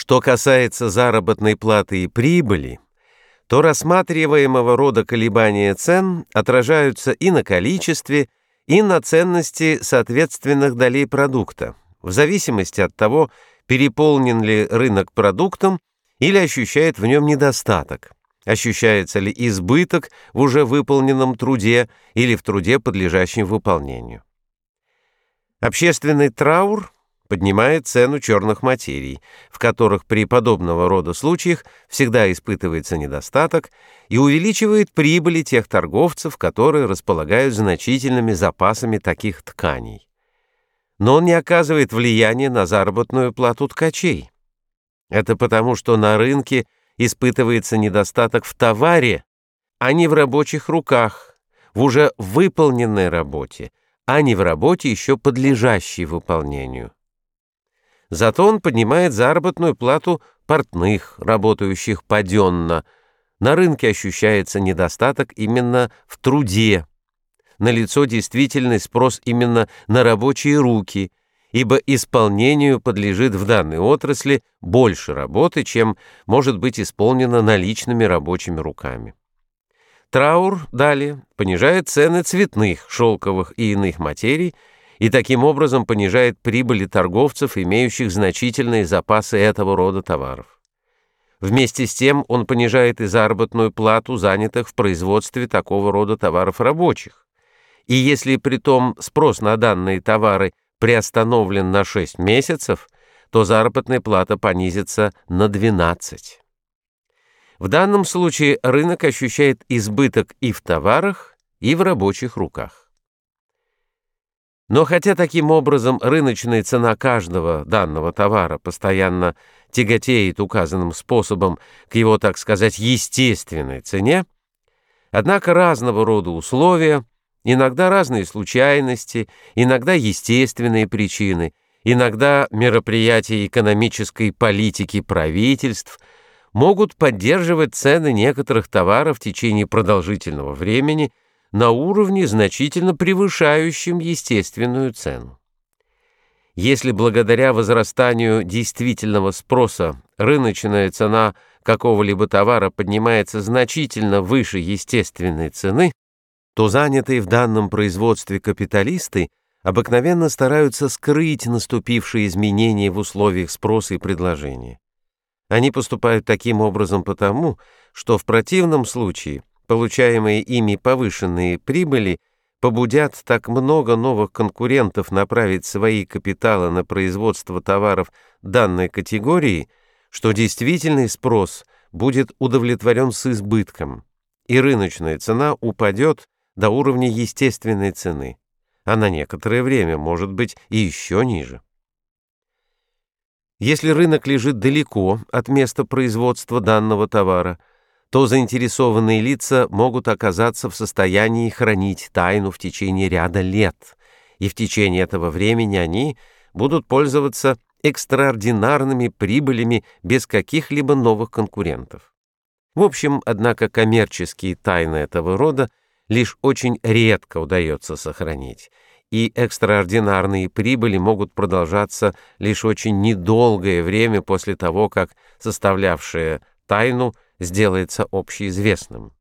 Что касается заработной платы и прибыли, то рассматриваемого рода колебания цен отражаются и на количестве, и на ценности соответственных долей продукта, в зависимости от того, переполнен ли рынок продуктом или ощущает в нем недостаток, ощущается ли избыток в уже выполненном труде или в труде, подлежащем выполнению. Общественный траур поднимает цену черных материй, в которых при подобного рода случаях всегда испытывается недостаток, и увеличивает прибыли тех торговцев, которые располагают значительными запасами таких тканей. Но он не оказывает влияния на заработную плату ткачей. Это потому, что на рынке испытывается недостаток в товаре, а не в рабочих руках, в уже выполненной работе, а не в работе, еще подлежащей выполнению. Зато он поднимает заработную плату портных, работающих паденно. На рынке ощущается недостаток именно в труде. Налицо действительный спрос именно на рабочие руки, ибо исполнению подлежит в данной отрасли больше работы, чем может быть исполнено наличными рабочими руками. Траур, далее, понижает цены цветных, шелковых и иных материй, и таким образом понижает прибыли торговцев, имеющих значительные запасы этого рода товаров. Вместе с тем он понижает и заработную плату занятых в производстве такого рода товаров рабочих. И если при том спрос на данные товары приостановлен на 6 месяцев, то заработная плата понизится на 12. В данном случае рынок ощущает избыток и в товарах, и в рабочих руках. Но хотя таким образом рыночная цена каждого данного товара постоянно тяготеет указанным способом к его, так сказать, естественной цене, однако разного рода условия, иногда разные случайности, иногда естественные причины, иногда мероприятия экономической политики правительств могут поддерживать цены некоторых товаров в течение продолжительного времени – на уровне, значительно превышающем естественную цену. Если благодаря возрастанию действительного спроса рыночная цена какого-либо товара поднимается значительно выше естественной цены, то занятые в данном производстве капиталисты обыкновенно стараются скрыть наступившие изменения в условиях спроса и предложения. Они поступают таким образом потому, что в противном случае Получаемые ими повышенные прибыли побудят так много новых конкурентов направить свои капиталы на производство товаров данной категории, что действительный спрос будет удовлетворен с избытком, и рыночная цена упадет до уровня естественной цены, а на некоторое время может быть и еще ниже. Если рынок лежит далеко от места производства данного товара, то заинтересованные лица могут оказаться в состоянии хранить тайну в течение ряда лет, и в течение этого времени они будут пользоваться экстраординарными прибылями без каких-либо новых конкурентов. В общем, однако, коммерческие тайны этого рода лишь очень редко удается сохранить, и экстраординарные прибыли могут продолжаться лишь очень недолгое время после того, как составлявшие тайну сделается общеизвестным.